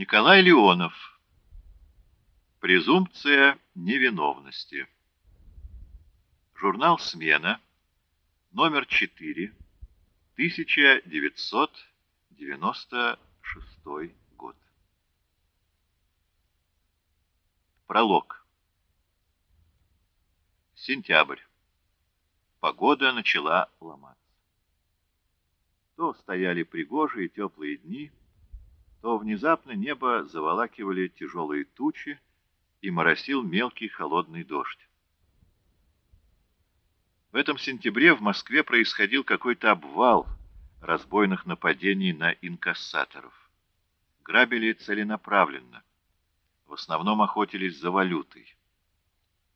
Николай Леонов. Презумпция невиновности. Журнал «Смена», номер 4, 1996 год. Пролог. Сентябрь. Погода начала ломаться. То стояли пригожие теплые дни, то внезапно небо заволакивали тяжелые тучи и моросил мелкий холодный дождь. В этом сентябре в Москве происходил какой-то обвал разбойных нападений на инкассаторов. Грабили целенаправленно. В основном охотились за валютой.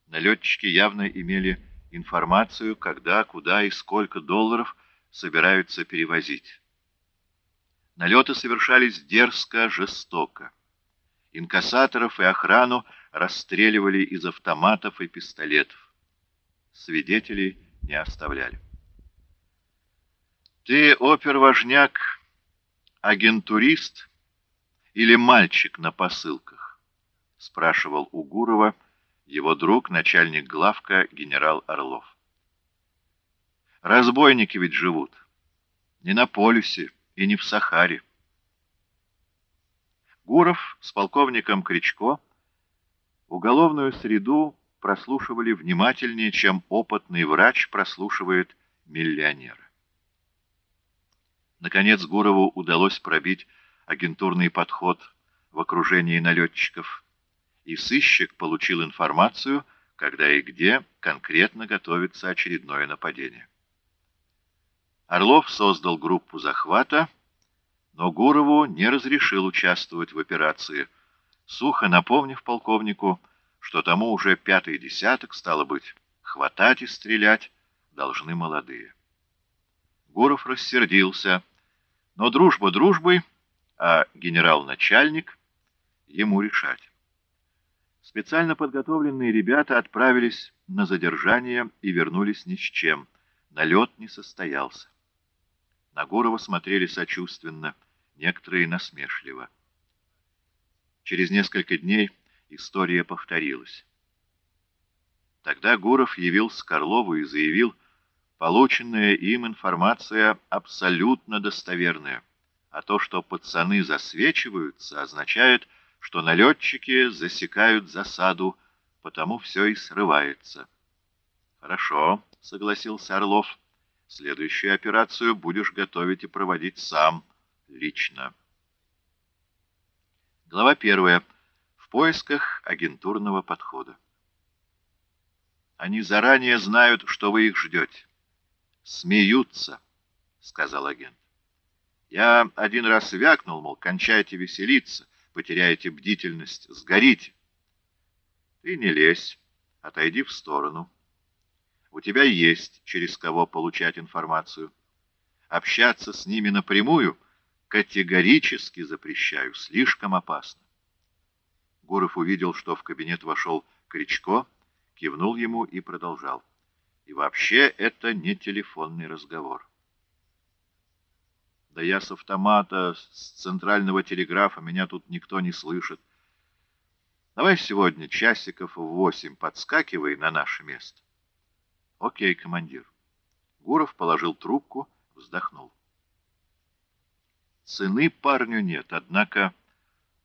Налетчики явно имели информацию, когда, куда и сколько долларов собираются перевозить. Налеты совершались дерзко, жестоко. Инкассаторов и охрану расстреливали из автоматов и пистолетов. Свидетелей не оставляли. «Ты опервожняк, агентурист или мальчик на посылках?» — спрашивал у Гурова его друг, начальник главка генерал Орлов. «Разбойники ведь живут. Не на полюсе, и не в Сахаре. Гуров с полковником Кричко уголовную среду прослушивали внимательнее, чем опытный врач прослушивает миллионера. Наконец Гурову удалось пробить агентурный подход в окружении налетчиков, и сыщик получил информацию, когда и где конкретно готовится очередное нападение. Орлов создал группу захвата, но Гурову не разрешил участвовать в операции, сухо напомнив полковнику, что тому уже пятый десяток, стало быть, хватать и стрелять должны молодые. Гуров рассердился, но дружба дружбой, а генерал-начальник ему решать. Специально подготовленные ребята отправились на задержание и вернулись ни с чем. Налет не состоялся. На Гурова смотрели сочувственно, некоторые насмешливо. Через несколько дней история повторилась. Тогда Гуров явился Карлову и заявил, полученная им информация абсолютно достоверная, а то, что пацаны засвечиваются, означает, что налетчики засекают засаду, потому все и срывается. «Хорошо», — согласился Орлов, — Следующую операцию будешь готовить и проводить сам, лично. Глава первая. В поисках агентурного подхода. Они заранее знают, что вы их ждете. Смеются, сказал агент. Я один раз вякнул, мол, кончайте веселиться, потеряете бдительность, сгорите. Ты не лезь, отойди в сторону. У тебя есть через кого получать информацию. Общаться с ними напрямую категорически запрещаю, слишком опасно. Гуров увидел, что в кабинет вошел Кричко, кивнул ему и продолжал. И вообще это не телефонный разговор. Да я с автомата, с центрального телеграфа, меня тут никто не слышит. Давай сегодня часиков в восемь подскакивай на наше место. Окей, командир. Гуров положил трубку, вздохнул. Цены парню нет, однако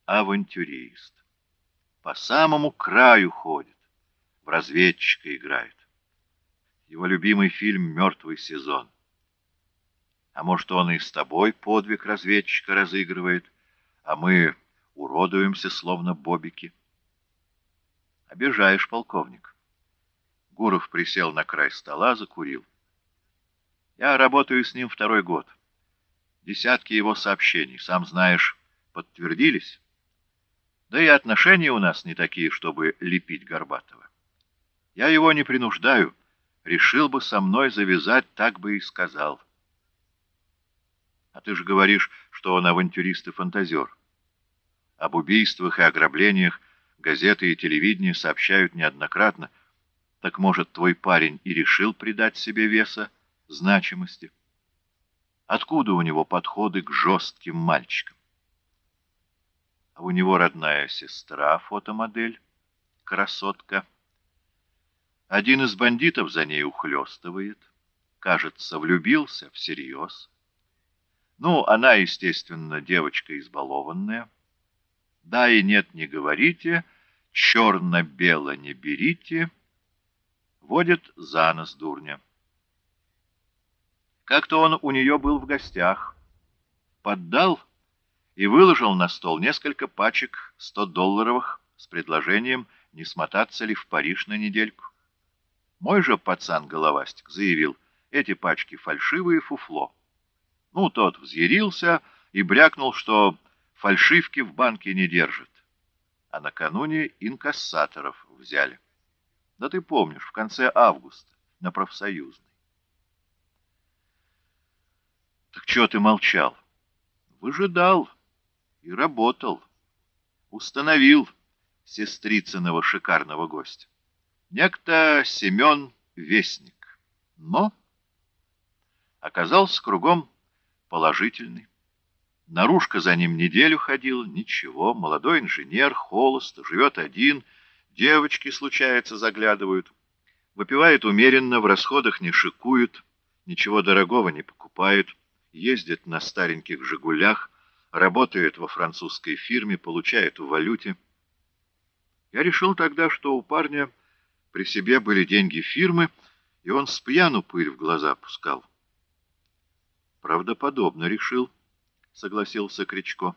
авантюрист. По самому краю ходит, в разведчика играет. Его любимый фильм «Мертвый сезон». А может, он и с тобой подвиг разведчика разыгрывает, а мы уродуемся, словно бобики. Обижаешь, полковник. Гуров присел на край стола, закурил. Я работаю с ним второй год. Десятки его сообщений, сам знаешь, подтвердились. Да и отношения у нас не такие, чтобы лепить Горбатова. Я его не принуждаю. Решил бы со мной завязать, так бы и сказал. А ты же говоришь, что он авантюрист и фантазер. Об убийствах и ограблениях газеты и телевидение сообщают неоднократно, так, может, твой парень и решил придать себе веса, значимости? Откуда у него подходы к жестким мальчикам? А у него родная сестра, фотомодель, красотка. Один из бандитов за ней ухлёстывает. Кажется, влюбился всерьез. Ну, она, естественно, девочка избалованная. Да и нет, не говорите, черно-бело не берите. Водит за нос дурня. Как-то он у нее был в гостях. Поддал и выложил на стол несколько пачек 100-долларовых с предложением, не смотаться ли в Париж на недельку. Мой же пацан-головастик заявил, эти пачки фальшивые фуфло. Ну, тот взъярился и брякнул, что фальшивки в банке не держат. А накануне инкассаторов взяли. Да ты помнишь, в конце августа, на профсоюзной. Так чего ты молчал? Выжидал и работал. Установил сестрицыного шикарного гостя. Некто Семен Вестник. Но оказался кругом положительный. Наружка за ним неделю ходила, ничего, молодой инженер, холост, живет один, девочки, случается, заглядывают. Выпивает умеренно, в расходах не шикует, ничего дорогого не покупает, ездит на стареньких «Жигулях», работает во французской фирме, получает в валюте. Я решил тогда, что у парня при себе были деньги фирмы, и он с пьяну пыль в глаза пускал. Правдоподобно решил, согласился Кричко.